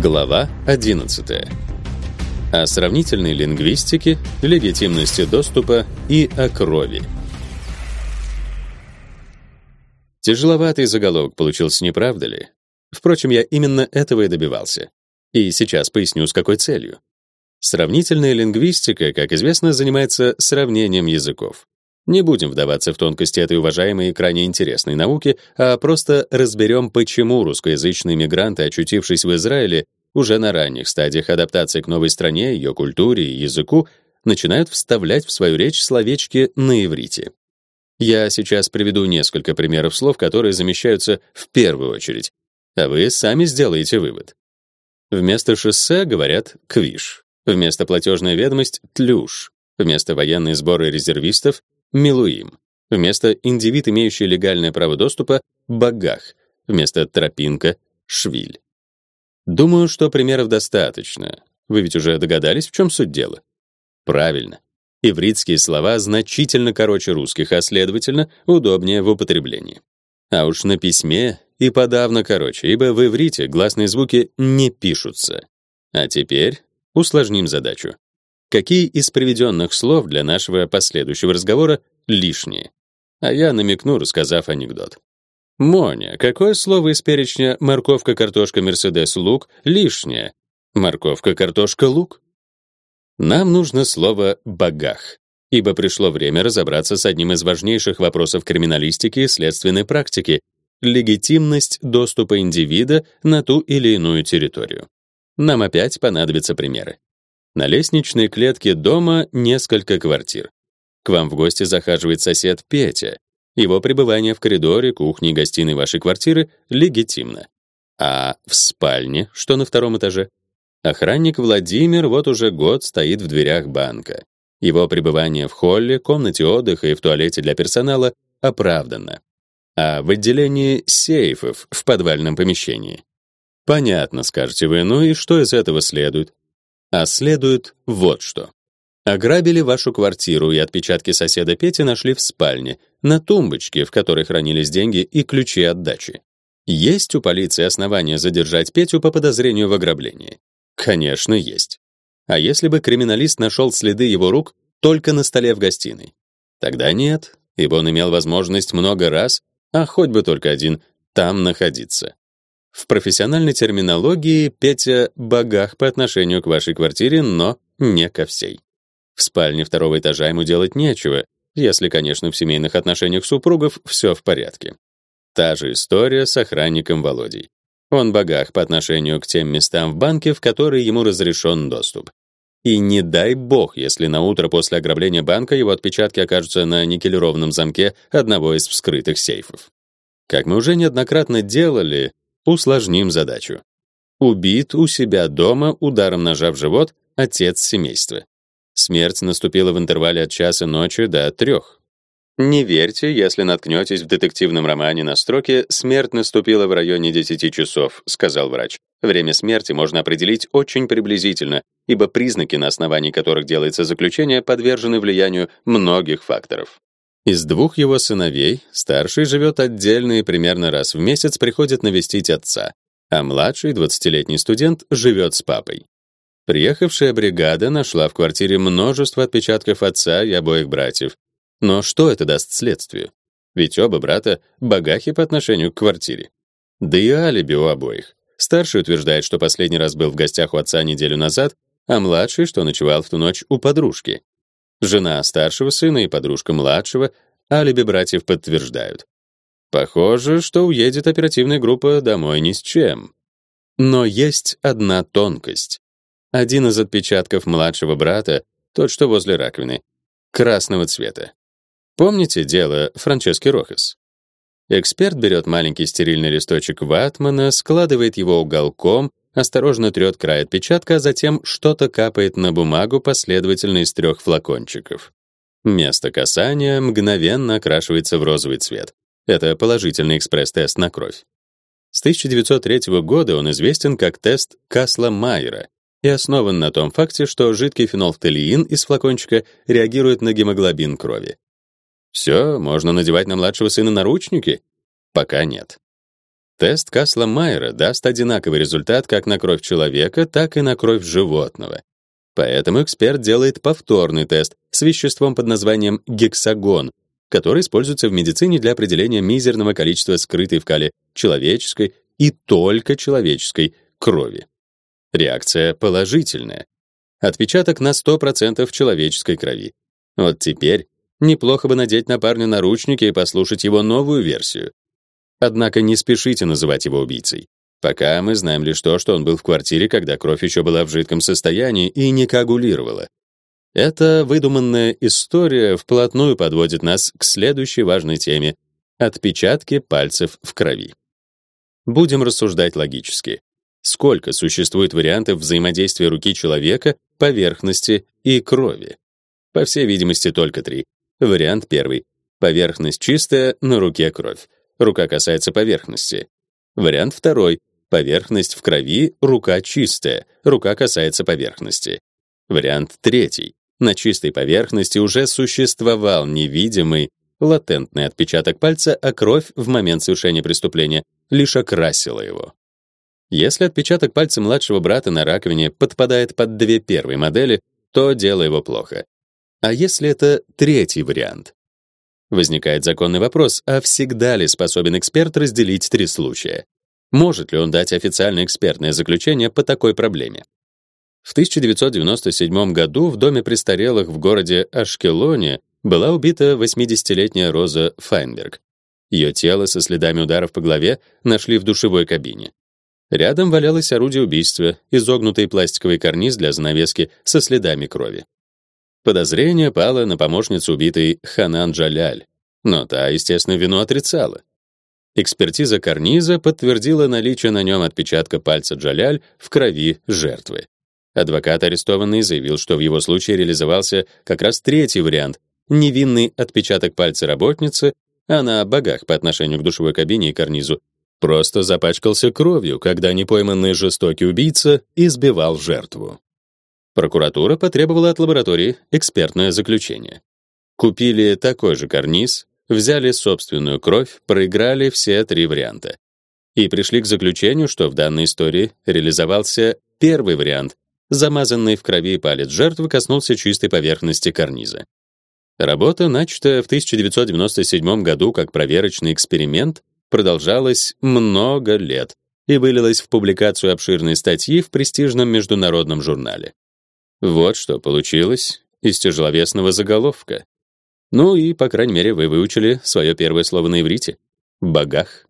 Глава 11. О сравнительной лингвистике, легитимности доступа и о крови. Тяжеловатый заголовок получился, не правда ли? Впрочем, я именно этого и добивался. И сейчас поясню, с какой целью. Сравнительная лингвистика, как известно, занимается сравнением языков. Не будем вдаваться в тонкости этой уважаемой и крайне интересной науки, а просто разберем, почему русскоязычные мигранты, очутившись в Израиле, уже на ранних стадиях адаптации к новой стране, ее культуре и языку, начинают вставлять в свою речь словечки на иврите. Я сейчас приведу несколько примеров слов, которые замещаются в первую очередь, а вы сами сделаете вывод. Вместо шоссе говорят «квиш», вместо платежная ведомость — «тлюш», вместо военные сборы резервистов Милуим. Вместо индивид, имеющий легальное право доступа, багах. Вместо тропинка швиль. Думаю, что примеров достаточно. Вы ведь уже догадались, в чем суть дела? Правильно. Ивритские слова значительно короче русских, а следовательно, удобнее в употреблении. А уж на письме и подавно короче, ибо в иврите гласные звуки не пишутся. А теперь усложним задачу. Какие из приведенных слов для нашего последующего разговора лишние? А я намекну, рассказав анекдот. Моня, какое слово из перечня морковка, картошка, мерседес, лук лишнее? Морковка, картошка, лук? Нам нужно слово багах, ибо пришло время разобраться с одним из важнейших вопросов криминалистики и следственной практики легитимность доступа индивида на ту или иную территорию. Нам опять понадобятся примеры. На лестничной клетке дома несколько квартир. К вам в гости захаживает сосед Петя. Его пребывание в коридоре, кухне гостиной вашей квартиры легитимно. А в спальне, что на втором этаже? Охранник Владимир вот уже год стоит в дверях банка. Его пребывание в холле, комнате отдыха и в туалете для персонала оправдано. А в отделении сейфов в подвальном помещении? Понятно, скажете вы, ну и что из этого следует? А следует вот что. Ограбили вашу квартиру, и отпечатки соседа Пети нашли в спальне, на тумбочке, в которой хранились деньги и ключи от дачи. Есть у полиции основания задержать Петю по подозрению в ограблении? Конечно, есть. А если бы криминалист нашел следы его рук только на столе в гостиной? Тогда нет, ибо он имел возможность много раз, а хоть бы только один, там находиться. В профессиональной терминологии Петя богах по отношению к вашей квартире, но не ко всей. В спальне второго этажа ему делать нечего, если, конечно, в семейных отношениях супругов все в порядке. Та же история с охранником Володей. Он богах по отношению к тем местам в банке, в которые ему разрешен доступ. И не дай бог, если на утро после ограбления банка его отпечатки окажутся на никелированном замке одного из вскрытых сейфов. Как мы уже неоднократно делали, Усложним задачу. Убит у себя дома ударом ножа в живот отец семейства. Смерть наступила в интервале от часа ночи до трех. Не верьте, если наткнетесь в детективном романе на строке «Смерть наступила в районе 10 часов», сказал врач. Время смерти можно определить очень приблизительно, ибо признаки, на основании которых делается заключение, подвержены влиянию многих факторов. Из двух его сыновей старший живет отдельно и примерно раз в месяц приходит навестить отца, а младший, 20-летний студент, живет с папой. Приехавшая бригада нашла в квартире множество отпечатков отца и обоих братьев. Но что это даст следствию? Ведь оба брата богахи по отношению к квартире. Да и алиби у обоих. Старший утверждает, что последний раз был в гостях у отца неделю назад, а младший, что ночевал в ту ночь у подружки. Жена старшего сына и подружка младшего алиби братьев подтверждают. Похоже, что уедет оперативная группа домой ни с чем. Но есть одна тонкость. Один из отпечатков младшего брата, тот, что возле раковины, красного цвета. Помните дело Франчески Рохас? Эксперт берет маленький стерильный листочек ватмана, складывает его уголком осторожно трет край отпечатка, а затем что-то капает на бумагу последовательно из трех флакончиков. Место касания мгновенно окрашивается в розовый цвет. Это положительный экспресс-тест на кровь. С 1903 года он известен как тест Касла-Майера и основан на том факте, что жидкий фенолфталиин из флакончика реагирует на гемоглобин крови. Все, можно надевать на младшего сына наручники? Пока нет. Тест Касла-Майера даст одинаковый результат как на кровь человека, так и на кровь животного. Поэтому эксперт делает повторный тест с веществом под названием гексагон, который используется в медицине для определения мизерного количества скрытой в кале человеческой и только человеческой крови. Реакция положительная. Отпечаток на 100% человеческой крови. Вот теперь неплохо бы надеть на парня наручники и послушать его новую версию. Однако не спешите называть его убийцей. Пока мы знаем лишь то, что он был в квартире, когда кровь еще была в жидком состоянии и не коагулировала. Эта выдуманная история вплотную подводит нас к следующей важной теме отпечатки пальцев в крови. Будем рассуждать логически. Сколько существует вариантов взаимодействия руки человека, поверхности и крови? По всей видимости, только три. Вариант первый. Поверхность чистая, на руке кровь. Рука касается поверхности. Вариант второй. Поверхность в крови, рука чистая, рука касается поверхности. Вариант третий. На чистой поверхности уже существовал невидимый, латентный отпечаток пальца, а кровь в момент совершения преступления лишь окрасила его. Если отпечаток пальца младшего брата на раковине подпадает под две первые модели, то дело его плохо. А если это третий вариант? Возникает законный вопрос, а всегда ли способен эксперт разделить три случая? Может ли он дать официальное экспертное заключение по такой проблеме? В 1997 году в доме престарелых в городе Ашкелоне была убита 80-летняя Роза Файнберг. Ее тело со следами ударов по голове нашли в душевой кабине. Рядом валялось орудие убийства, изогнутый пластиковый карниз для занавески со следами крови. Подозрение пало на помощницу убитой Ханан Джаляль, но та, естественно, вину отрицала. Экспертиза карниза подтвердила наличие на нем отпечатка пальца Джаляль в крови жертвы. Адвокат арестованный заявил, что в его случае реализовался как раз третий вариант невинный отпечаток пальца работницы, а на богах по отношению к душевой кабине и карнизу просто запачкался кровью, когда непойманный жестокий убийца избивал жертву. Прокуратура потребовала от лаборатории экспертное заключение. Купили такой же карниз, взяли собственную кровь, проиграли все три варианта. И пришли к заключению, что в данной истории реализовался первый вариант. Замазанный в крови палец жертвы коснулся чистой поверхности карниза. Работа, начатая в 1997 году как проверочный эксперимент, продолжалась много лет и вылилась в публикацию обширной статьи в престижном международном журнале. Вот что получилось из тяжеловесного заголовка. Ну и, по крайней мере, вы выучили свое первое слово на иврите — «багах».